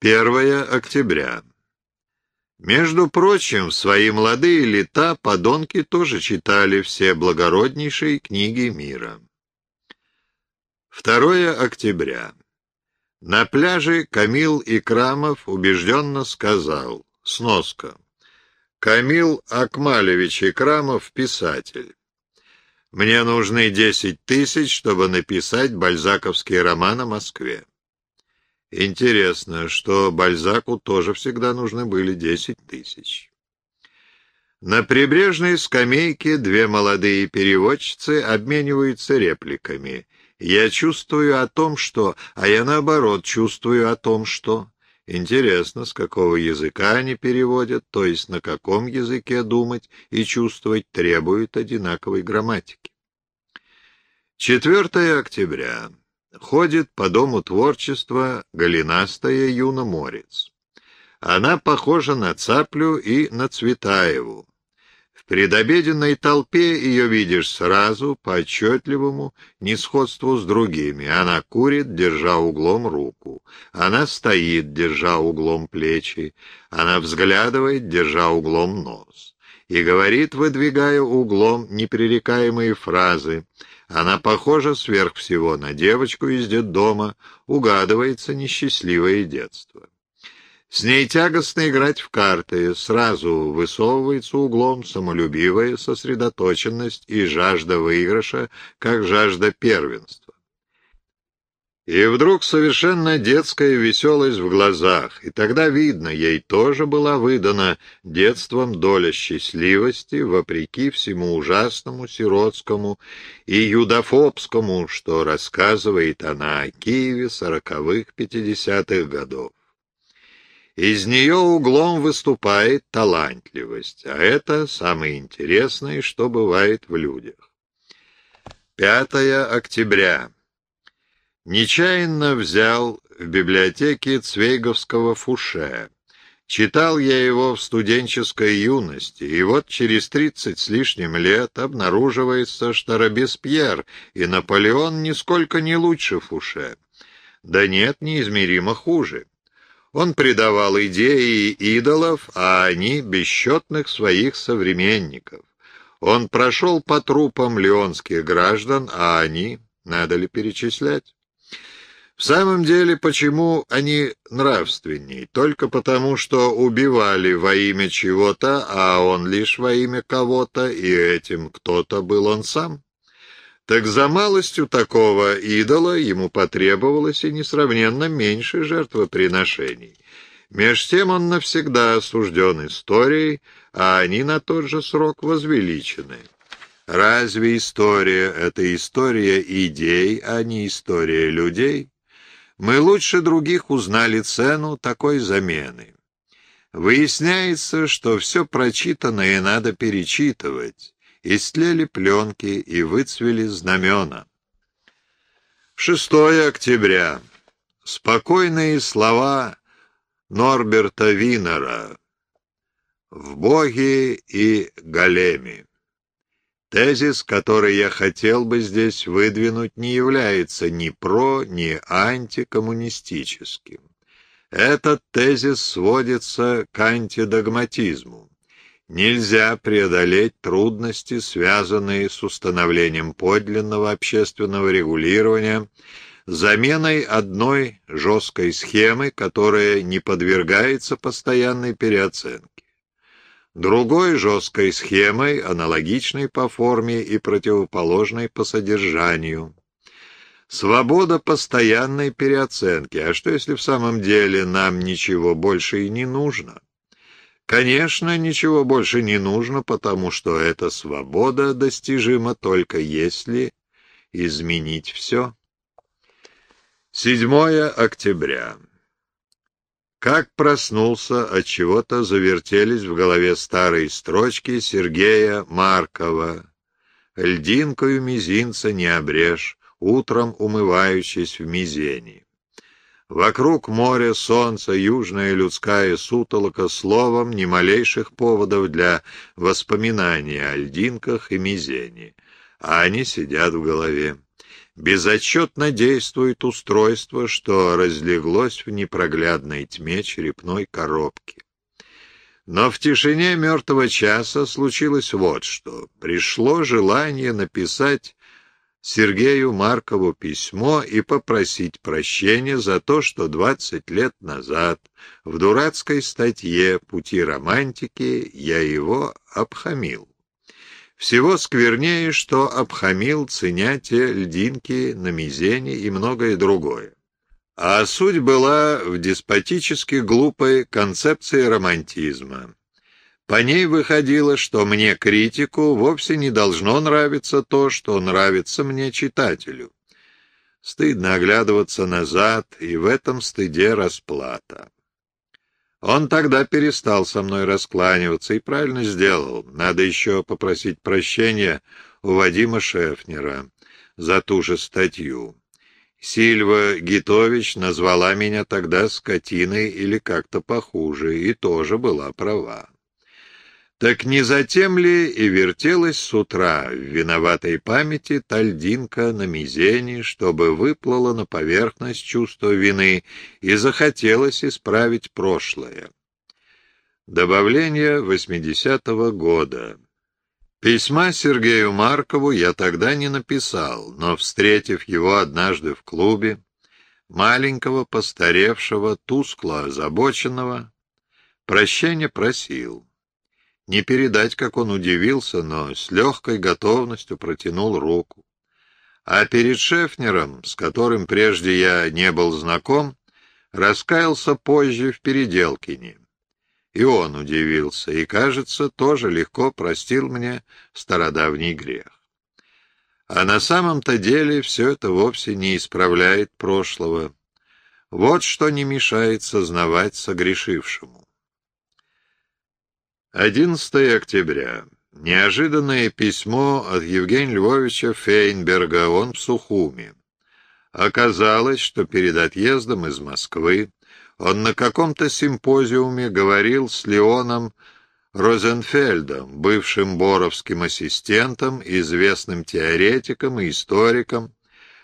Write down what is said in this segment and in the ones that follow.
1 октября. Между прочим, в свои молодые лета подонки тоже читали все благороднейшие книги мира. 2 октября. На пляже Камил Икрамов убежденно сказал, сноска, Камил Акмалевич Икрамов, писатель. Мне нужны десять тысяч, чтобы написать бальзаковский роман о Москве. Интересно, что Бальзаку тоже всегда нужны были десять тысяч. На прибрежной скамейке две молодые переводчицы обмениваются репликами. Я чувствую о том, что... А я, наоборот, чувствую о том, что... Интересно, с какого языка они переводят, то есть на каком языке думать и чувствовать требуют одинаковой грамматики. 4 октября ходит по дому творчества голенастая Юна Морец. Она похожа на Цаплю и на Цветаеву. В предобеденной толпе ее видишь сразу, по отчетливому несходству с другими. Она курит, держа углом руку. Она стоит, держа углом плечи. Она взглядывает, держа углом нос. И говорит, выдвигая углом непререкаемые фразы — она похожа сверх всего на девочку из детдома, угадывается несчастливое детство. С ней тягостно играть в карты, сразу высовывается углом самолюбивая сосредоточенность и жажда выигрыша, как жажда первенства. И вдруг совершенно детская веселость в глазах, и тогда видно, ей тоже была выдана детством доля счастливости, вопреки всему ужасному сиротскому и юдофобскому, что рассказывает она о Киеве сороковых пятидесятых годов. Из нее углом выступает талантливость, а это самое интересное, что бывает в людях. 5 октября. Нечаянно взял в библиотеке Цвейговского Фуше. Читал я его в студенческой юности, и вот через тридцать с лишним лет обнаруживается, что Робеспьер и Наполеон нисколько не лучше Фуше. Да нет, неизмеримо хуже. Он предавал идеи идолов, а они — бесчетных своих современников. Он прошел по трупам леонских граждан, а они, надо ли перечислять? В самом деле, почему они нравственней? Только потому, что убивали во имя чего-то, а он лишь во имя кого-то, и этим кто-то был он сам. Так за малостью такого идола ему потребовалось и несравненно меньше жертвоприношений. Меж тем он навсегда осужден историей, а они на тот же срок возвеличены. Разве история — это история идей, а не история людей? Мы лучше других узнали цену такой замены. Выясняется, что все прочитанное надо перечитывать. Истлели пленки и выцвели знамена. 6 октября. Спокойные слова Норберта Винера «В Боге и Големе». Тезис, который я хотел бы здесь выдвинуть, не является ни про, ни антикоммунистическим. Этот тезис сводится к антидогматизму. Нельзя преодолеть трудности, связанные с установлением подлинного общественного регулирования, заменой одной жесткой схемы, которая не подвергается постоянной переоценке другой жесткой схемой, аналогичной по форме и противоположной по содержанию. Свобода постоянной переоценки. А что, если в самом деле нам ничего больше и не нужно? Конечно, ничего больше не нужно, потому что эта свобода достижима только если изменить все. 7 октября. Как проснулся, от чего-то завертелись в голове старые строчки Сергея Маркова. Льдинкою мизинца не обрежь, утром умывающись в мизени. Вокруг моря, солнца, южная людская сутолока, словом, ни малейших поводов для воспоминания о льдинках и мизени, а они сидят в голове. Безотчетно действует устройство, что разлеглось в непроглядной тьме черепной коробки. Но в тишине мертвого часа случилось вот что. Пришло желание написать Сергею Маркову письмо и попросить прощения за то, что двадцать лет назад в дурацкой статье «Пути романтики» я его обхамил. Всего сквернее, что обхамил, ценя те льдинки на мизене и многое другое. А суть была в деспотически глупой концепции романтизма. По ней выходило, что мне, критику, вовсе не должно нравиться то, что нравится мне, читателю. Стыдно оглядываться назад, и в этом стыде расплата. Он тогда перестал со мной раскланиваться и правильно сделал. Надо еще попросить прощения у Вадима Шефнера за ту же статью. Сильва Гитович назвала меня тогда скотиной или как-то похуже, и тоже была права. Так не затем ли и вертелась с утра в виноватой памяти тальдинка на мизени, чтобы выплыла на поверхность чувство вины и захотелось исправить прошлое? Добавление 80-го года. Письма Сергею Маркову я тогда не написал, но, встретив его однажды в клубе, маленького, постаревшего, тускло озабоченного, прощения просил. Не передать, как он удивился, но с легкой готовностью протянул руку. А перед Шефнером, с которым прежде я не был знаком, раскаялся позже в Переделкине. И он удивился, и, кажется, тоже легко простил мне стародавний грех. А на самом-то деле все это вовсе не исправляет прошлого. Вот что не мешает сознавать согрешившему. 11 октября. Неожиданное письмо от Евгения Львовича Фейнберга, он в Сухуме. Оказалось, что перед отъездом из Москвы он на каком-то симпозиуме говорил с Леоном Розенфельдом, бывшим боровским ассистентом, известным теоретиком и историком,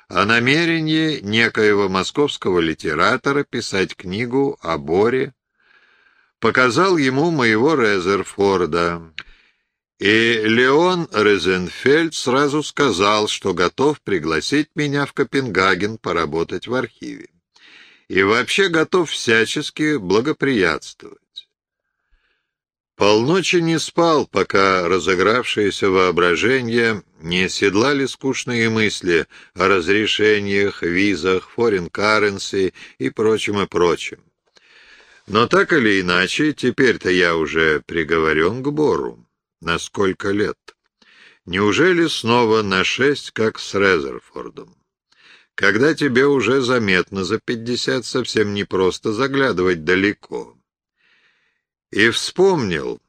о намерении некоего московского литератора писать книгу о Боре, показал ему моего Резерфорда. И Леон Розенфельд сразу сказал, что готов пригласить меня в Копенгаген поработать в архиве и вообще готов всячески благоприятствовать. Полночи не спал, пока разыгравшееся воображение не седлали скучные мысли о разрешениях, визах, форин-карренси и прочем и прочем. Но так или иначе, теперь-то я уже приговорен к Бору. На сколько лет? Неужели снова на шесть, как с Резерфордом? когда тебе уже заметно за пятьдесят совсем непросто заглядывать далеко. И вспомнил,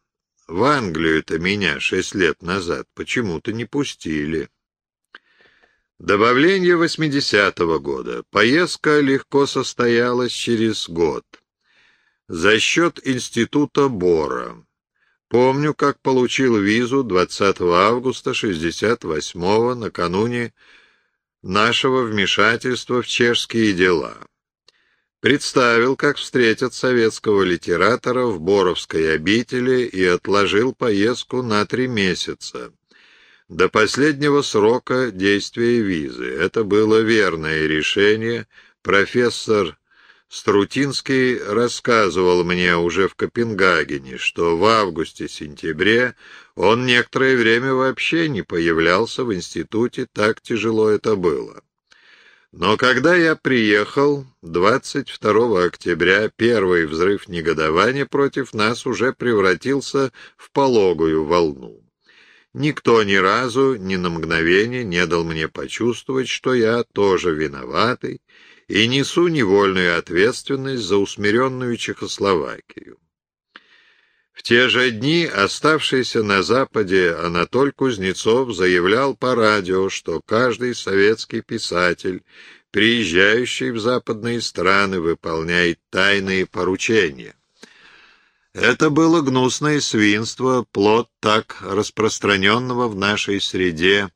в Англию-то меня шесть лет назад почему-то не пустили. Добавление восьмидесятого года. Поездка легко состоялась через год. За счет института Бора. Помню, как получил визу 20 августа 68-го накануне нашего вмешательства в чешские дела. Представил, как встретят советского литератора в Боровской обители и отложил поездку на три месяца. До последнего срока действия визы. Это было верное решение. Профессор Струтинский рассказывал мне уже в Копенгагене, что в августе-сентябре он некоторое время вообще не появлялся в институте, так тяжело это было. Но когда я приехал, 22 октября, первый взрыв негодования против нас уже превратился в пологую волну. Никто ни разу, ни на мгновение не дал мне почувствовать, что я тоже виноватый, и несу невольную ответственность за усмиренную Чехословакию. В те же дни оставшийся на Западе Анатоль Кузнецов заявлял по радио, что каждый советский писатель, приезжающий в западные страны, выполняет тайные поручения. Это было гнусное свинство, плод так распространенного в нашей среде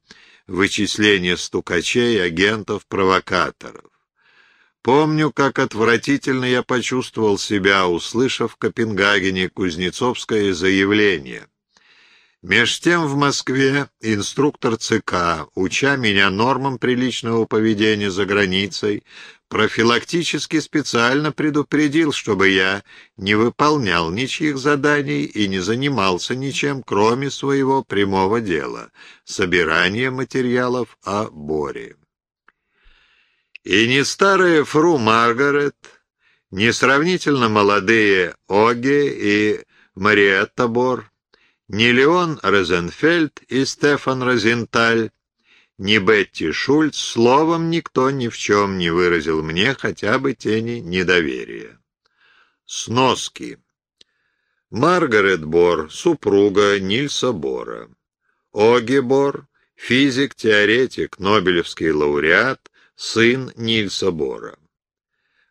вычисления стукачей, агентов, провокаторов. Помню, как отвратительно я почувствовал себя, услышав в Копенгагене кузнецовское заявление. Меж тем в Москве инструктор ЦК, уча меня нормам приличного поведения за границей, профилактически специально предупредил, чтобы я не выполнял ничьих заданий и не занимался ничем, кроме своего прямого дела — собирания материалов о Боре. И не старая фру Маргарет, не сравнительно молодые Оге и Мариетта Бор, не Леон Розенфельд и Стефан Розенталь, ни Бетти Шульц, словом никто ни в чем не выразил мне хотя бы тени недоверия. Сноски. Маргарет Бор, супруга Нильса Бора. Оги Бор, физик-теоретик, Нобелевский лауреат, сын Нильса Бора.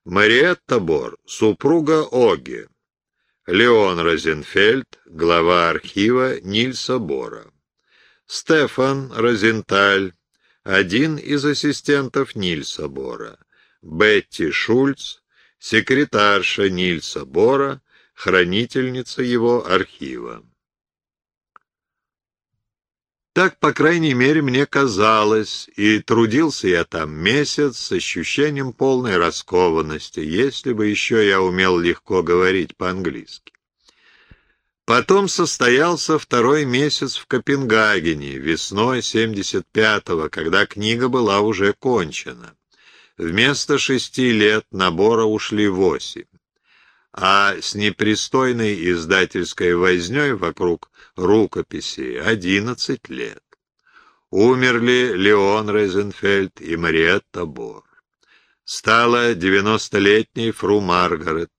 Мариетта Бор, супруга Оги. Леон Розенфельд, глава архива Нильса Бора. Стефан Розенталь, один из ассистентов Нильса Бора. Бетти Шульц, секретарша Нильса Бора, хранительница его архива. Так, по крайней мере, мне казалось, и трудился я там месяц с ощущением полной раскованности, если бы еще я умел легко говорить по-английски. Потом состоялся второй месяц в Копенгагене, весной 75-го, когда книга была уже кончена. Вместо шести лет набора ушли восемь а с непристойной издательской вознёй вокруг рукописи одиннадцать лет. Умерли Леон Розенфельд и Мариетта Бор. Стала девяностолетней фру Маргарет.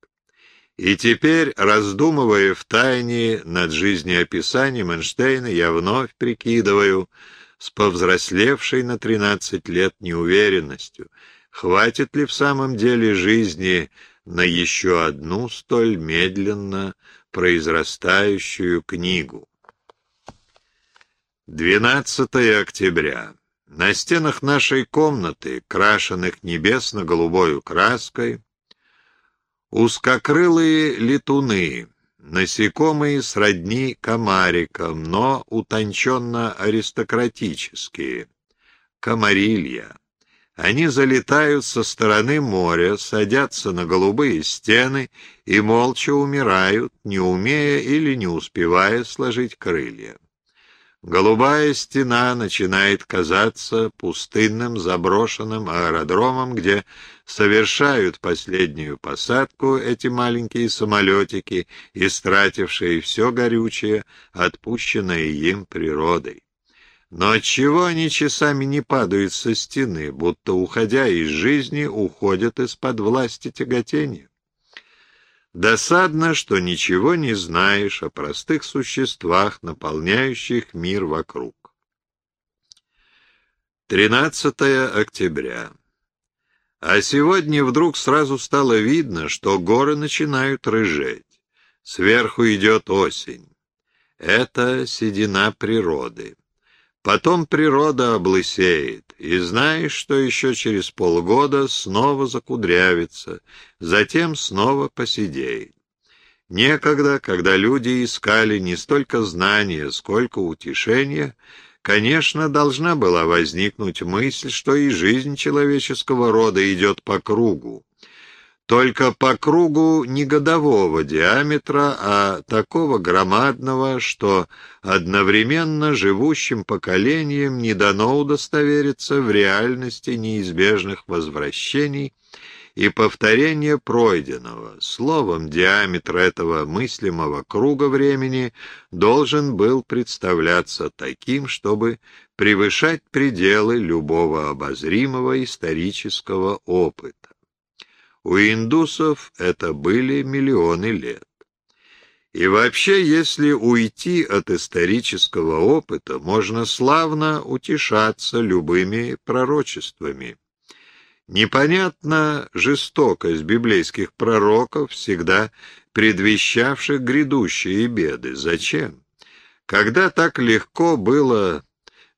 И теперь, раздумывая в тайне над жизнеописанием Эйнштейна, я вновь прикидываю с повзрослевшей на тринадцать лет неуверенностью, хватит ли в самом деле жизни на еще одну столь медленно произрастающую книгу. 12 октября. На стенах нашей комнаты, крашенных небесно-голубой краской, узкокрылые летуны, насекомые сродни комарикам, но утонченно-аристократические, комарилья. Они залетают со стороны моря, садятся на голубые стены и молча умирают, не умея или не успевая сложить крылья. Голубая стена начинает казаться пустынным заброшенным аэродромом, где совершают последнюю посадку эти маленькие самолетики, истратившие все горючее, отпущенное им природой. Но отчего они часами не падают со стены, будто, уходя из жизни, уходят из-под власти тяготения? Досадно, что ничего не знаешь о простых существах, наполняющих мир вокруг. 13 октября. А сегодня вдруг сразу стало видно, что горы начинают рыжеть. Сверху идет осень. Это седина природы. Потом природа облысеет, и знаешь, что еще через полгода снова закудрявится, затем снова поседеет. Некогда, когда люди искали не столько знания, сколько утешения, конечно, должна была возникнуть мысль, что и жизнь человеческого рода идет по кругу, только по кругу не годового диаметра, а такого громадного, что одновременно живущим поколениям не дано удостовериться в реальности неизбежных возвращений и повторения пройденного. Словом, диаметр этого мыслимого круга времени должен был представляться таким, чтобы превышать пределы любого обозримого исторического опыта. У индусов это были миллионы лет. И вообще, если уйти от исторического опыта, можно славно утешаться любыми пророчествами. Непонятна жестокость библейских пророков, всегда предвещавших грядущие беды. Зачем? Когда так легко было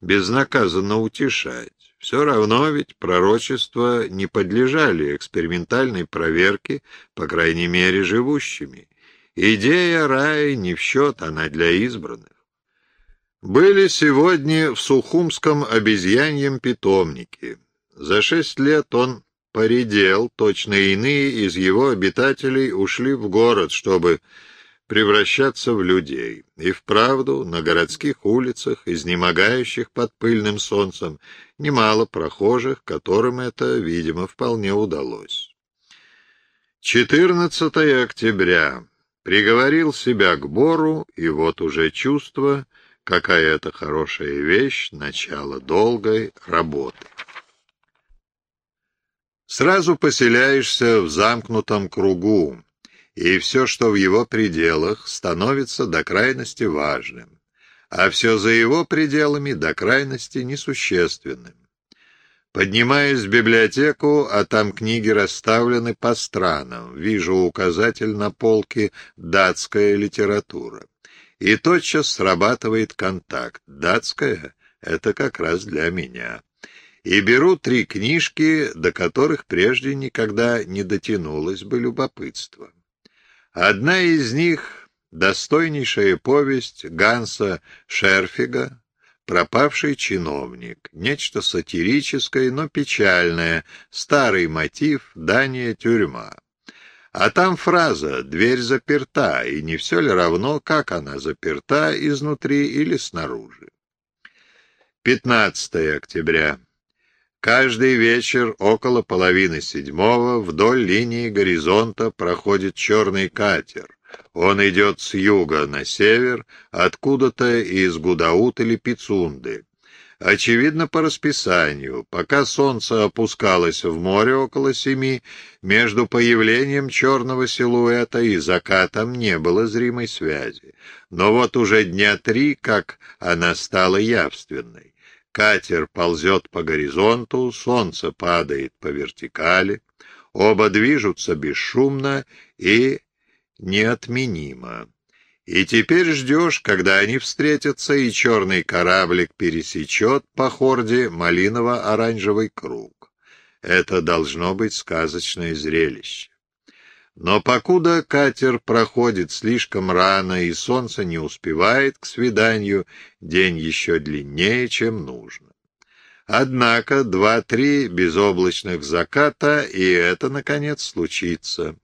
безнаказанно утешать. Все равно ведь пророчества не подлежали экспериментальной проверке, по крайней мере, живущими. Идея рая не в счет, она для избранных. Были сегодня в Сухумском обезьяньем питомнике. За шесть лет он поредел, точно иные из его обитателей ушли в город, чтобы превращаться в людей. И вправду на городских улицах, изнемогающих под пыльным солнцем, немало прохожих, которым это, видимо, вполне удалось. 14 октября. Приговорил себя к Бору, и вот уже чувство, какая это хорошая вещь, начало долгой работы. Сразу поселяешься в замкнутом кругу, и все, что в его пределах, становится до крайности важным, а все за его пределами до крайности несущественным. Поднимаюсь в библиотеку, а там книги расставлены по странам. Вижу указатель на полке «Датская литература». И тотчас срабатывает контакт. Датская — это как раз для меня. И беру три книжки, до которых прежде никогда не дотянулось бы любопытство. Одна из них — достойнейшая повесть Ганса Шерфига «Пропавший чиновник», нечто сатирическое, но печальное, старый мотив «Дания-тюрьма». А там фраза «дверь заперта», и не все ли равно, как она заперта изнутри или снаружи. 15 октября. Каждый вечер около половины седьмого вдоль линии горизонта проходит черный катер. Он идет с юга на север, откуда-то из Гудаут или Пицунды. Очевидно, по расписанию. Пока солнце опускалось в море около семи, между появлением черного силуэта и закатом не было зримой связи. Но вот уже дня три, как она стала явственной. Катер ползет по горизонту, солнце падает по вертикали, оба движутся бесшумно и неотменимо. И теперь ждешь, когда они встретятся, и черный кораблик пересечет по хорде малиново-оранжевый круг. Это должно быть сказочное зрелище. Но покуда катер проходит слишком рано и солнце не успевает к свиданию, день еще длиннее, чем нужно. Однако два-три безоблачных заката, и это, наконец, случится.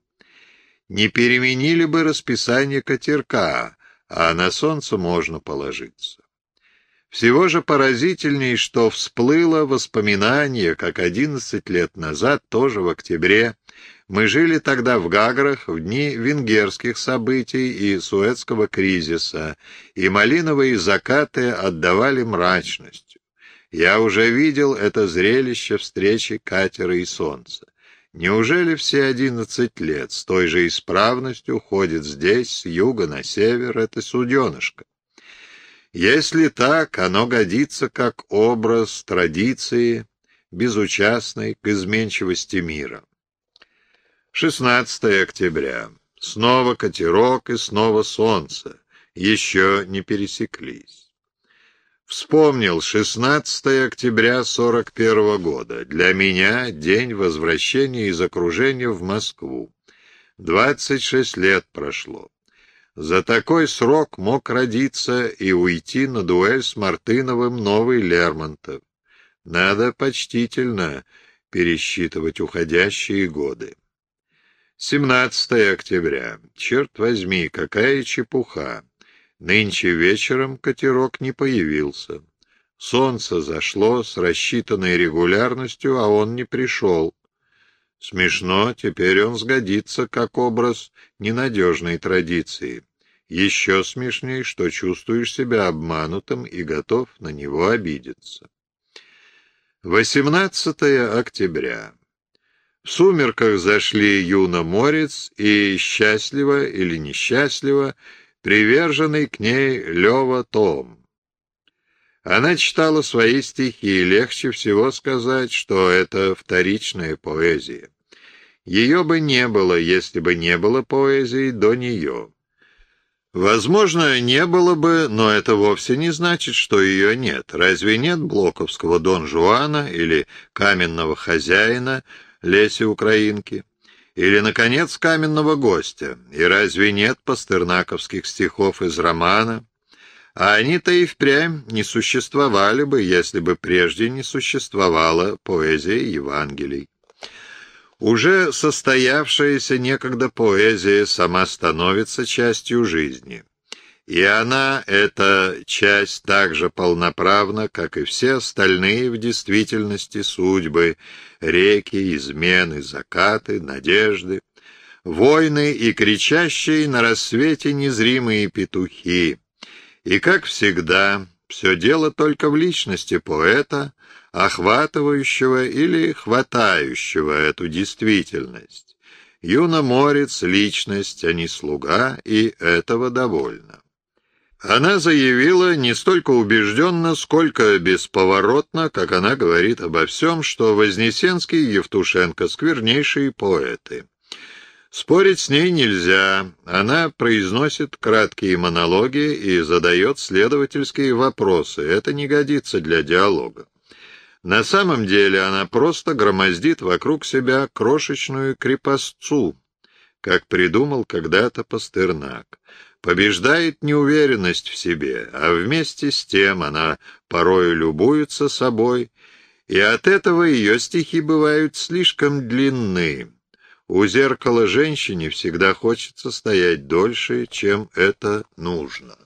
Не переменили бы расписание катерка, а на солнце можно положиться. Всего же поразительней, что всплыло воспоминание, как одиннадцать лет назад, тоже в октябре, мы жили тогда в Гаграх в дни венгерских событий и Суэцкого кризиса, и малиновые закаты отдавали мрачностью. Я уже видел это зрелище встречи катера и солнца. Неужели все одиннадцать лет с той же исправностью ходит здесь, с юга на север, это суденышко? Если так, оно годится как образ традиции, безучастной к изменчивости мира. 16 октября. Снова катерок и снова солнце. Еще не пересеклись. Вспомнил 16 октября 41 года. Для меня день возвращения из окружения в Москву. 26 лет прошло. За такой срок мог родиться и уйти на дуэль с Мартыновым новый Лермонтов. Надо почтительно пересчитывать уходящие годы. 17 октября. Черт возьми, какая чепуха. Нынче вечером катерок не появился. Солнце зашло с рассчитанной регулярностью, а он не пришел. Смешно, теперь он сгодится как образ ненадежной традиции. Еще смешней, что чувствуешь себя обманутым и готов на него обидеться. 18 октября. В сумерках зашли Юна Морец и счастливо или несчастливо приверженный к ней Лева Том. Она читала свои стихи, и легче всего сказать, что это вторичная поэзия. Ее бы не было, если бы не было поэзии до нее. Возможно, не было бы, но это вовсе не значит, что ее нет. Разве нет блоковского Дон Жуана или каменного хозяина Леси Украинки? Или, наконец, каменного гостя? И разве нет пастернаковских стихов из романа? А они-то и впрямь не существовали бы, если бы прежде не существовала поэзия Евангелий. Уже состоявшаяся некогда поэзия сама становится частью жизни. И она, эта часть, так же полноправна, как и все остальные в действительности судьбы, реки, измены, закаты, надежды, войны и кричащие на рассвете незримые петухи. И, как всегда, все дело только в личности поэта, охватывающего или хватающего эту действительность. Юноморец — личность, а не слуга, и этого довольно. Она заявила не столько убежденно, сколько бесповоротно, как она говорит обо всем, что Вознесенский и Евтушенко — сквернейшие поэты. Спорить с ней нельзя, она произносит краткие монологи и задает следовательские вопросы, это не годится для диалога. На самом деле она просто громоздит вокруг себя крошечную крепостцу, как придумал когда-то Пастернак. Побеждает неуверенность в себе, а вместе с тем она порою любуется собой, и от этого ее стихи бывают слишком длинны. У зеркала женщине всегда хочется стоять дольше, чем это нужно.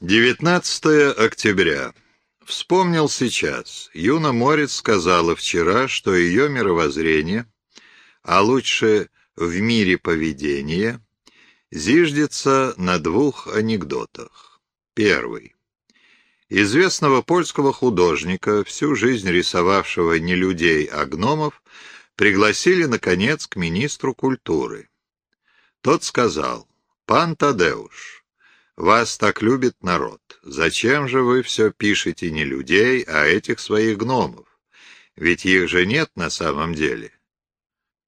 19 октября. Вспомнил сейчас. Юна Морец сказала вчера, что ее мировоззрение, а лучше в мире поведения, зиждется на двух анекдотах. Первый. Известного польского художника, всю жизнь рисовавшего не людей, а гномов, пригласили, наконец, к министру культуры. Тот сказал, «Пан Тадеуш, вас так любит народ. Зачем же вы все пишете не людей, а этих своих гномов? Ведь их же нет на самом деле».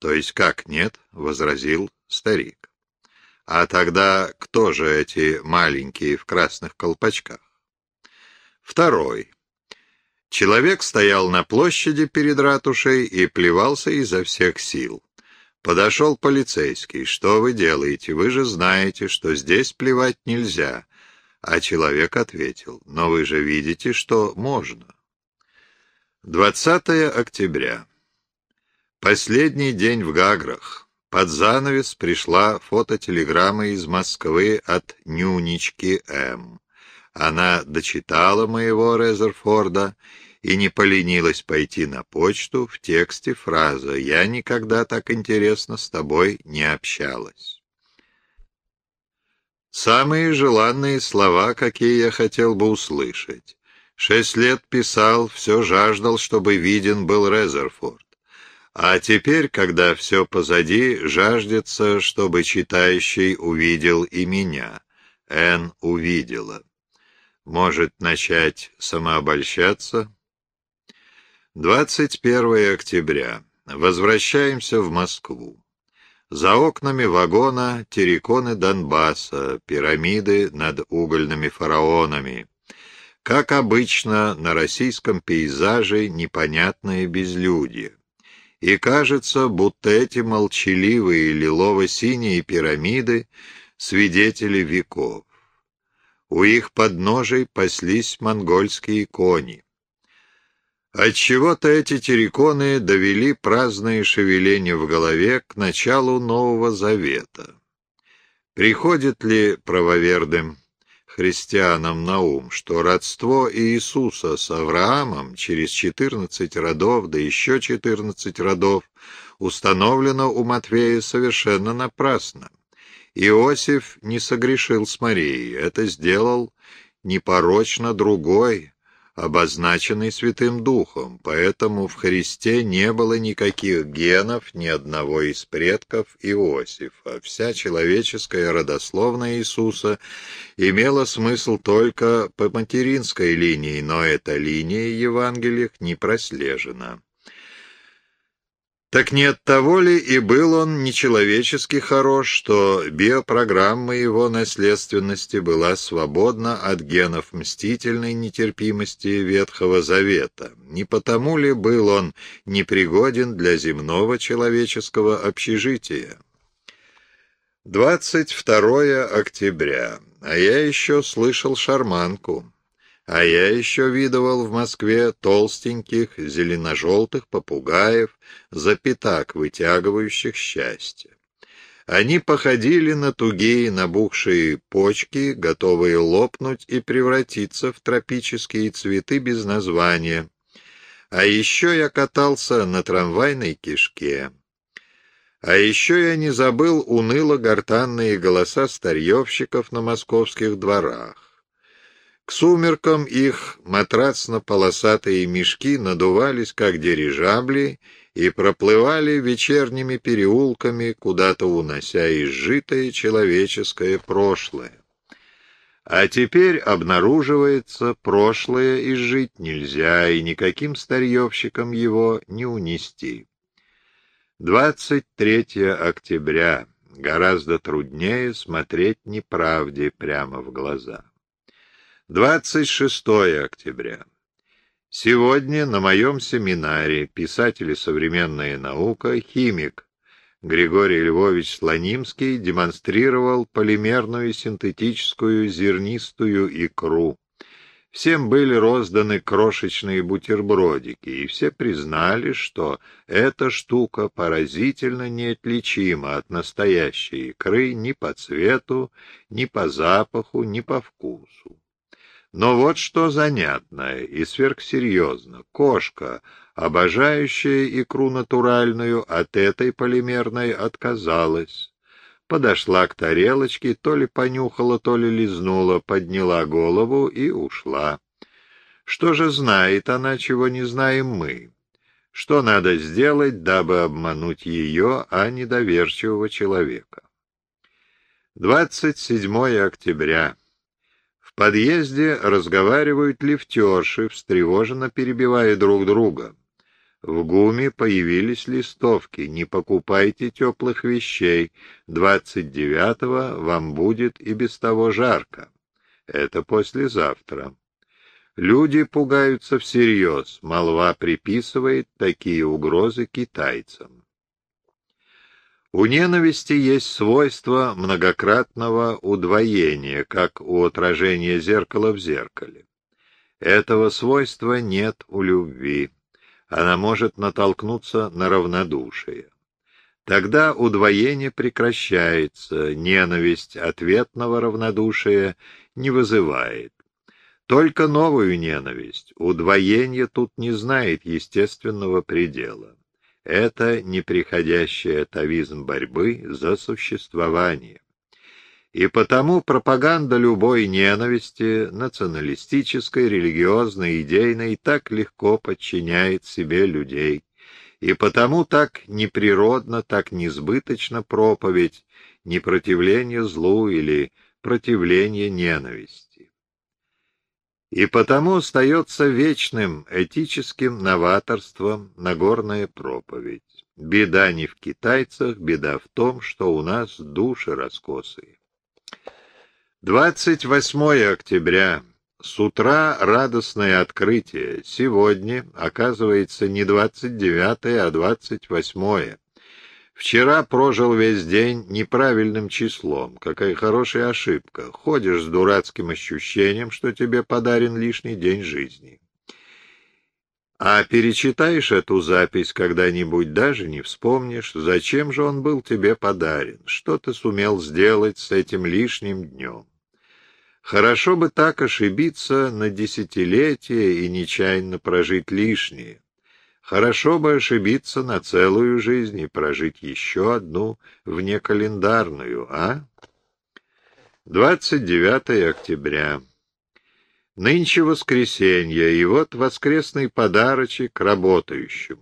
«То есть как нет?» — возразил старик. «А тогда кто же эти маленькие в красных колпачках?» Второй. Человек стоял на площади перед ратушей и плевался изо всех сил. Подошел полицейский. «Что вы делаете? Вы же знаете, что здесь плевать нельзя». А человек ответил. «Но вы же видите, что можно». 20 октября. Последний день в Гаграх. Под занавес пришла фототелеграмма из Москвы от Нюнички М. Она дочитала моего Резерфорда и не поленилась пойти на почту в тексте фраза «Я никогда так интересно с тобой не общалась». Самые желанные слова, какие я хотел бы услышать. Шесть лет писал, все жаждал, чтобы виден был Резерфорд. А теперь, когда все позади, жаждется, чтобы читающий увидел и меня. Н увидела. Может начать самообольщаться? 21 октября. Возвращаемся в Москву. За окнами вагона терриконы Донбасса, пирамиды над угольными фараонами. Как обычно, на российском пейзаже непонятное безлюдье. И кажется, будто эти молчаливые лилово-синие пирамиды — свидетели веков. У их подножий паслись монгольские кони. Отчего-то эти терриконы довели праздное шевеление в голове к началу Нового Завета. Приходит ли правоверным христианам на ум, что родство Иисуса с Авраамом через четырнадцать родов, да еще четырнадцать родов, установлено у Матвея совершенно напрасно. Иосиф не согрешил с Марией, это сделал непорочно другой, обозначенный Святым Духом, поэтому в Христе не было никаких генов ни одного из предков Иосифа. Вся человеческая родословная Иисуса имела смысл только по материнской линии, но эта линия в Евангелиях не прослежена. Так не от того ли и был он нечеловечески хорош, что биопрограмма его наследственности была свободна от генов мстительной нетерпимости Ветхого Завета? Не потому ли был он непригоден для земного человеческого общежития? 22 октября, а я еще слышал шарманку. А я еще видывал в Москве толстеньких зеленожелтых попугаев, за пятак вытягивающих счастье. Они походили на тугие набухшие почки, готовые лопнуть и превратиться в тропические цветы без названия. А еще я катался на трамвайной кишке. А еще я не забыл уныло-гортанные голоса старьевщиков на московских дворах. К сумеркам их матрацно-полосатые мешки надувались, как дирижабли, и проплывали вечерними переулками, куда-то унося изжитое человеческое прошлое. А теперь обнаруживается, прошлое изжить нельзя, и никаким старьевщикам его не унести. 23 октября. Гораздо труднее смотреть неправде прямо в глаза. 26 октября. Сегодня на моем семинаре писатель и современная наука, химик Григорий Львович Слонимский демонстрировал полимерную синтетическую зернистую икру. Всем были розданы крошечные бутербродики, и все признали, что эта штука поразительно неотличима от настоящей икры ни по цвету, ни по запаху, ни по вкусу. Но вот что занятное и сверхсерьезно. Кошка, обожающая икру натуральную, от этой полимерной отказалась. Подошла к тарелочке, то ли понюхала, то ли лизнула, подняла голову и ушла. Что же знает она, чего не знаем мы? Что надо сделать, дабы обмануть ее, а недоверчивого человека? 27 октября. В подъезде разговаривают лифтерши, встревоженно перебивая друг друга. В ГУМе появились листовки «Не покупайте теплых вещей, 29-го вам будет и без того жарко». Это послезавтра. Люди пугаются всерьез, молва приписывает такие угрозы китайцам. У ненависти есть свойство многократного удвоения, как у отражения зеркала в зеркале. Этого свойства нет у любви. Она может натолкнуться на равнодушие. Тогда удвоение прекращается, ненависть ответного равнодушия не вызывает. Только новую ненависть, удвоение тут не знает естественного предела. Это неприходящий атовизм борьбы за существование. И потому пропаганда любой ненависти, националистической, религиозной, идейной, так легко подчиняет себе людей. И потому так неприродно, так несбыточно проповедь непротивление злу или противление ненависти. И потому остается вечным этическим новаторством Нагорная проповедь. Беда не в китайцах, беда в том, что у нас души раскосые. 28 октября. С утра радостное открытие. Сегодня, оказывается, не 29, а 28. Вчера прожил весь день неправильным числом. Какая хорошая ошибка. Ходишь с дурацким ощущением, что тебе подарен лишний день жизни. А перечитаешь эту запись когда-нибудь, даже не вспомнишь, зачем же он был тебе подарен, что ты сумел сделать с этим лишним днем. Хорошо бы так ошибиться на десятилетие и нечаянно прожить лишнее. Хорошо бы ошибиться на целую жизнь и прожить еще одну внекалендарную, а? 29 октября. Нынче воскресенье, и вот воскресный подарочек работающему.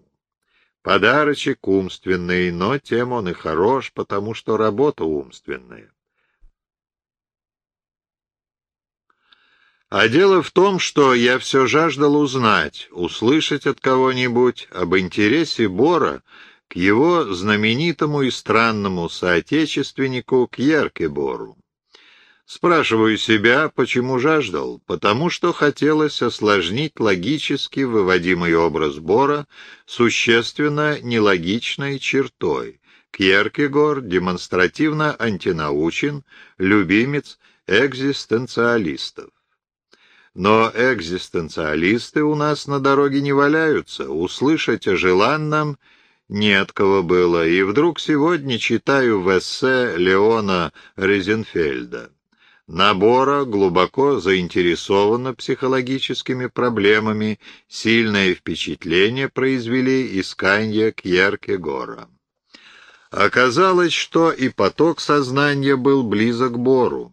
Подарочек умственный, но тем он и хорош, потому что работа умственная. А дело в том, что я все жаждал узнать, услышать от кого-нибудь об интересе Бора к его знаменитому и странному соотечественнику Кьеркебору. Спрашиваю себя, почему жаждал? Потому что хотелось осложнить логически выводимый образ Бора существенно нелогичной чертой. Кьеркегор демонстративно антинаучен, любимец экзистенциалистов. Но экзистенциалисты у нас на дороге не валяются, услышать о желанном не от кого было, и вдруг сегодня читаю в эссе Леона Резенфельда. Набора глубоко заинтересована психологическими проблемами, сильное впечатление произвели искания Кьеркегора. Оказалось, что и поток сознания был близок к Бору,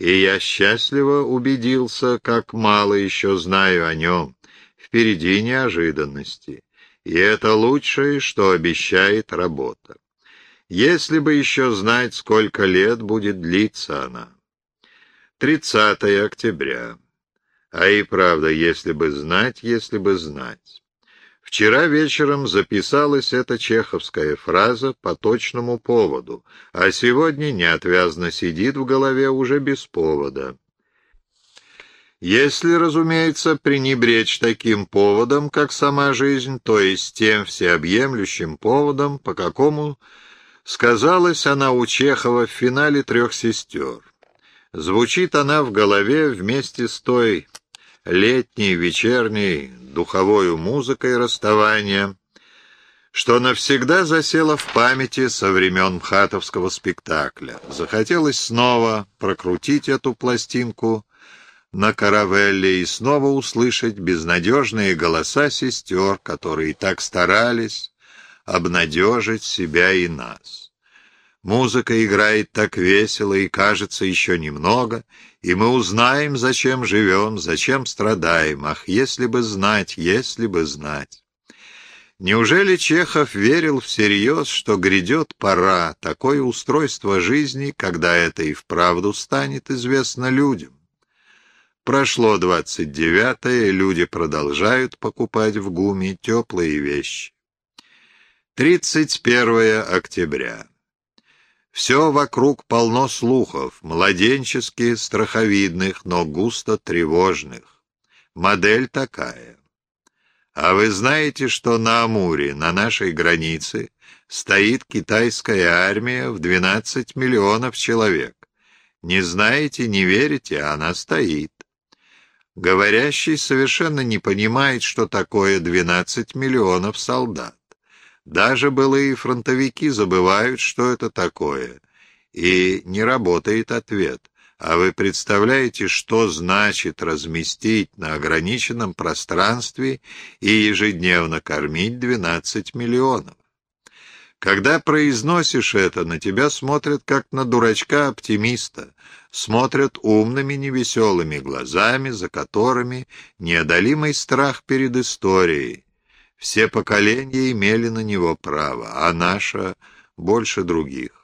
и я счастливо убедился, как мало еще знаю о нем. Впереди неожиданности, и это лучшее, что обещает работа. Если бы еще знать, сколько лет будет длиться она. 30 октября. А и правда, если бы знать, если бы знать. Вчера вечером записалась эта чеховская фраза по точному поводу, а сегодня неотвязно сидит в голове уже без повода. Если, разумеется, пренебречь таким поводом, как сама жизнь, то есть тем всеобъемлющим поводом, по какому сказалась она у Чехова в финале «Трех сестер». Звучит она в голове вместе с той летней, вечерней, духовою музыкой расставания, что навсегда засело в памяти со времен мхатовского спектакля. Захотелось снова прокрутить эту пластинку на каравелле и снова услышать безнадежные голоса сестер, которые так старались обнадежить себя и нас. Музыка играет так весело, и кажется еще немного, и мы узнаем, зачем живем, зачем страдаем. Ах, если бы знать, если бы знать. Неужели Чехов верил всерьез, что грядет пора, такое устройство жизни, когда это и вправду станет известно людям? Прошло двадцать девятое, люди продолжают покупать в ГУМе теплые вещи. Тридцать первое октября. Все вокруг полно слухов, младенческих, страховидных, но густо тревожных. Модель такая. А вы знаете, что на Амуре, на нашей границе, стоит китайская армия в 12 миллионов человек? Не знаете, не верите, она стоит. Говорящий совершенно не понимает, что такое 12 миллионов солдат. Даже былые фронтовики забывают, что это такое, и не работает ответ. А вы представляете, что значит разместить на ограниченном пространстве и ежедневно кормить 12 миллионов? Когда произносишь это, на тебя смотрят как на дурачка-оптимиста, смотрят умными невеселыми глазами, за которыми неодолимый страх перед историей, все поколения имели на него право, а наша больше других.